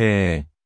배